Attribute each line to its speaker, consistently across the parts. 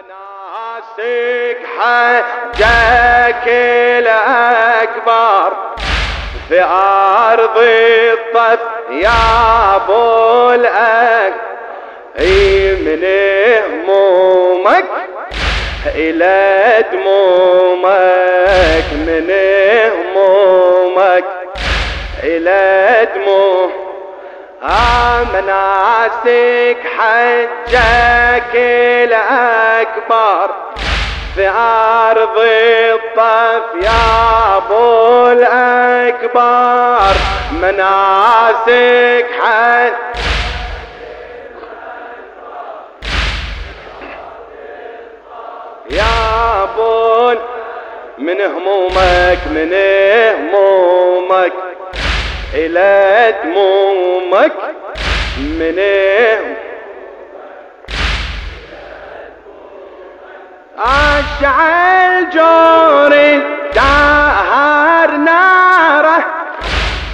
Speaker 1: مناسك حجك الأكبر في أرض الطف يا أبو الأك من همومك إلى دمومك من همومك إلى دمومك مناسك حجك الأكبر في أرض الطف يا أبو الأكبر مناسك حج يا أبو من همومك من همومك إلى دمومك من أشعل جوري دهر ناره.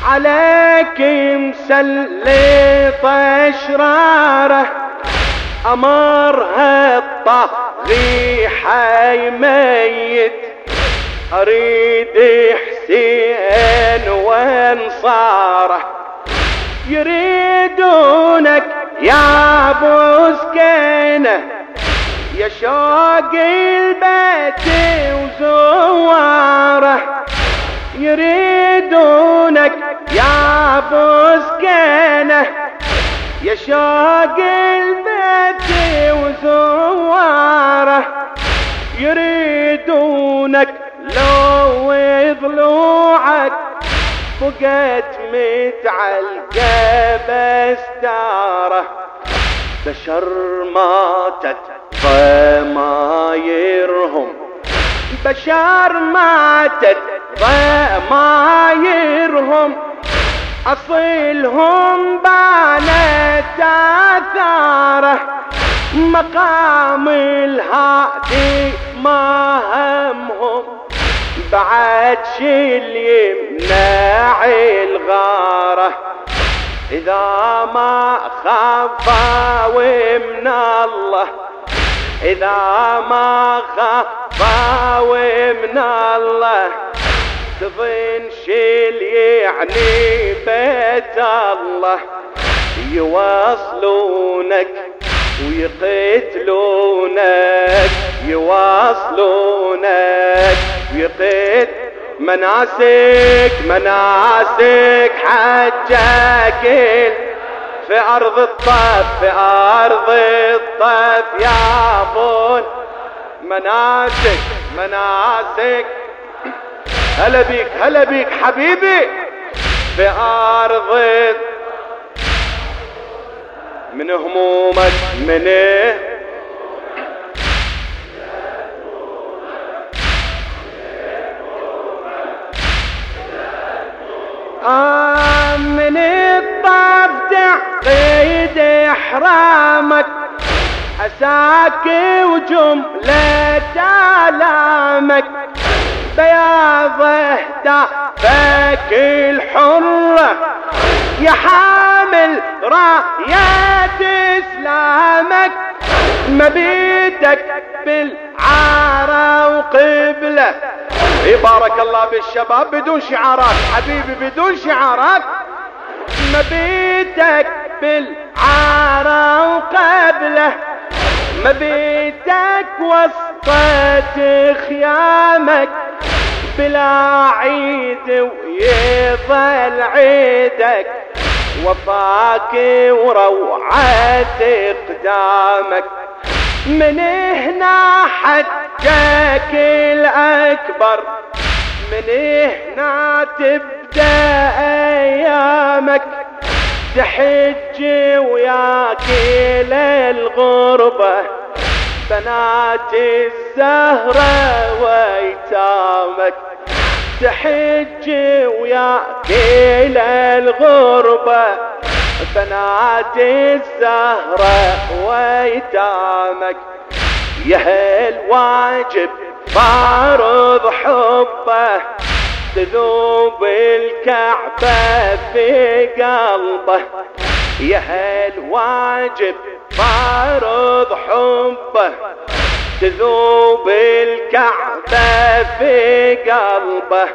Speaker 1: عليك مسلط اشراره أمرها الطاغي حي ميت أريد حسين وانصاره. يريدونك يا أبو سكينة. يا شوق البيت وزواره يريدونك يا أبو سكينة. يا شوق البيت وزواره يريدونك لو ضلوعك فقت متعلقه بستاره بشر ماتت ضمايرهم بشار ماتت ضمايرهم أصيلهم بانت آثاره مقام الهادي ما همهم. بعد شيل يمنع الغارة إذا ما خافوا من الله. إذا ما خافوا من الله تظن شيل يعني بيت الله. يواصلونك ويقتلونك يواصلونك ويقتل مناسك مناسك حجك في أرض الطف في أرض الطف يا بون مناسك مناسك. هلا بيك هلا بيك حبيبي. في أرض من همومك من آه من إحرامك. عساك وجملة آلامك بياضه دافك الحرة. يا حامل راية إسلامك. مبيتك بالعارة وقبلة. بارك الله بالشباب بدون شعارات. حبيبي بدون شعارات. مبيتك بالعارة وقبله مبيتك وسطة خيامك بلا عيد ويظل عيدك وفاك وروعة اقدامك. من هنا حجك الأكبر. من هنا تبدأ أيامك. تحج وياك للغربة بنات الزهرة ويتامك. تحج وياك للغربة بنات الزهرة ويتامك. يا الواجب فارض حبه. تذوب الكعبة في قلبه. يا الواجب فارض حبه. تذوب الكعبة في قلبه.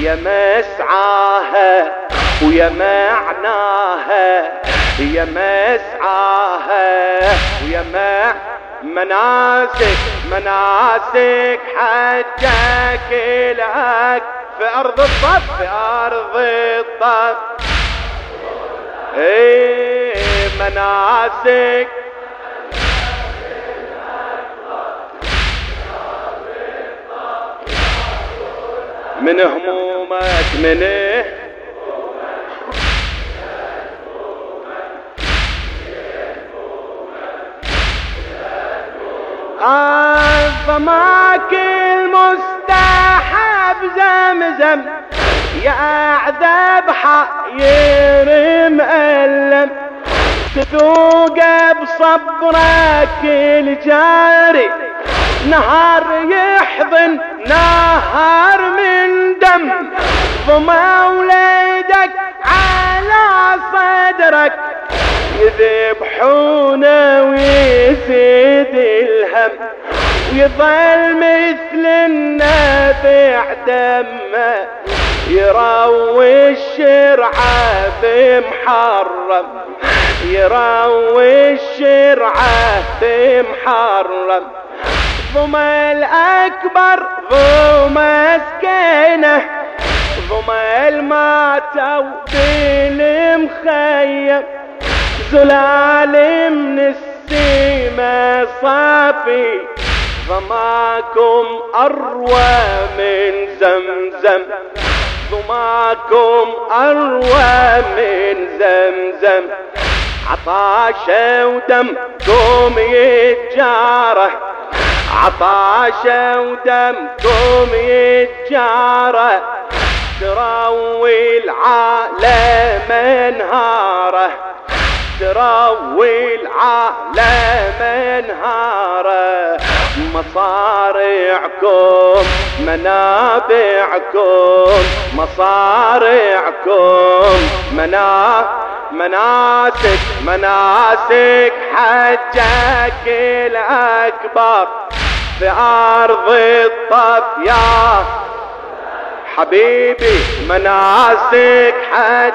Speaker 1: يا مسعاها ويا معناها. يا مسعاها ويا ما مناسك مناسك حجك لك في ارض الصف في ارض الصف إيه مناسك. من همومك من إيه؟ عظمك المستحب زمزم يا أعذب حير مألم تذوق بصبرك الجاري نهار يحضن نهار من دم. ضمى وليدك على صدرك يذبحونه ويزيد الهم. ويظل مثل النافع دمه يروي الشرعة بمحرم. يروي الشرعة بمحرم. ضمى الأكبر ضمى سكينة ضمى الماتوا بالمخيم زلال من السيمة صافي. ضماكم أروى من زمزم. ضماكم أروى من زمزم. عطاشة ودمكم يتجارة. عطاشة ودمكم يتجارة. تروي العالم انهارة. تروي العالم انهارة. مصارعكم منابعكم مصارعكم منا مناسك مناسك حجك الأكبر في أرض الطف يا حبيبي مناسك حج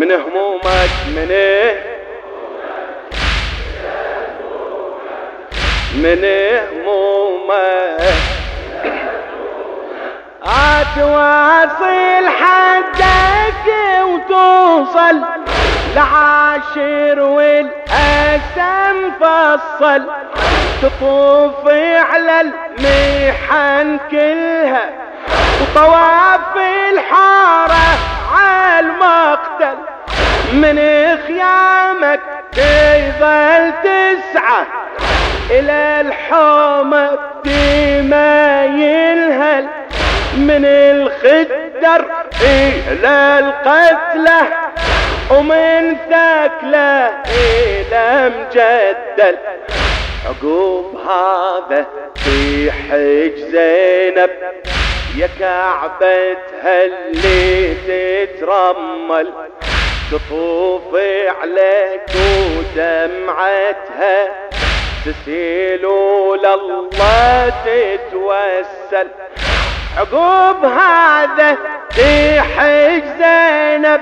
Speaker 1: من همومك من إيه؟ من همومك. اتواصل حدك وتوصل العاشر والأسم فصل. تطوف على المحن كلها وطواف الحارة على المقتل. من خيامك تظل تسعى إلى الحومة بما ينهل من الخدر إلى القتله ومن ثكله إلى مجدل. عقوب هذا في حج زينب يا كعبتها اللي تترمل؟ تطوف عليك ودمعتها تسيل لله تتوسل. عقوب هذا في حج زينب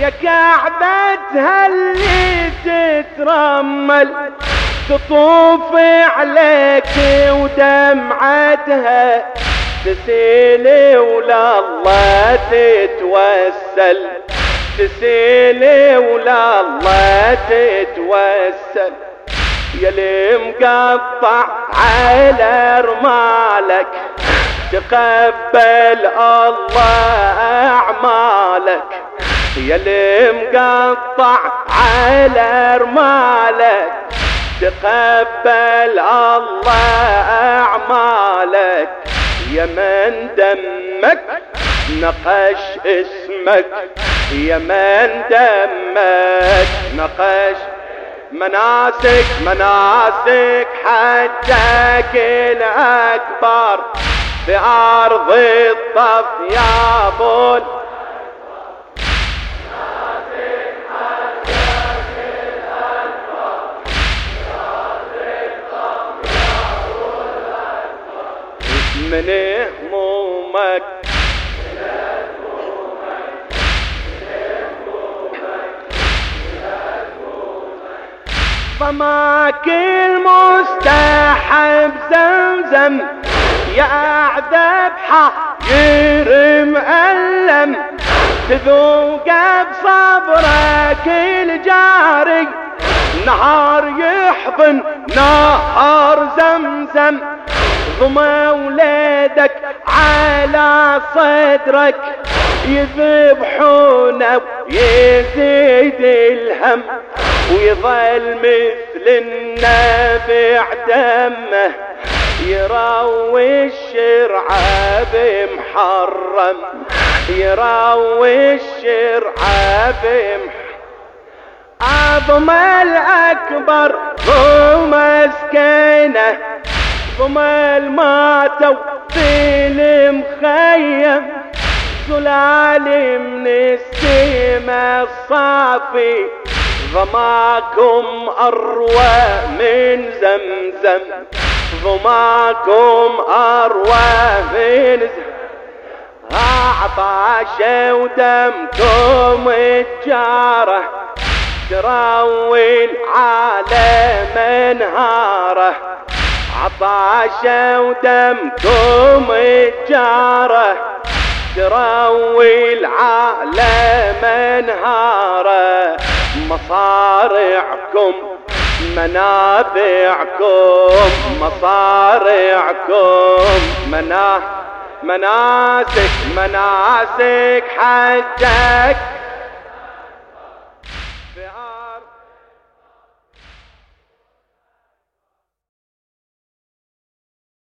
Speaker 1: يا كعبتها اللي تترمل. تطوف عليك ودمعتها تسيلي ولا الله تتوسل. تسيلي ولا الله تتوسل. يا مقطع على رمالك تقبل الله أعمالك. يا مقطع على رمالك تقبل الله أعمالك. يا من دمك نقش اسمك يمن دمت نقش. مناسك مناسك حجك الأكبر. في أرض الطف يا بول. من فماك المستحب زمزم يا أعذب حير مألم تذوق بصبرك الجاري نهار يحضن نهار زمزم ضم ولادك على صدرك. يذبحونه ويزيد الهم ويظل مثل النابع دمه يروي الشرعة بمحرم يروي الشرعة بمحرم أعظم الأكبر هو مسكينة ضم الماتوا في المخيم. سلالي من السيمة الصافي. ضماكم أروى من زمزم. ضماكم أروى من زمزم عطاش ودمكم الجارة. تراوي العالم انهاره عطاش ودمكم الجارة. تروي العالم انهاره مصارعكم منافعكم مصارعكم. منا مناسك مناسك حجك.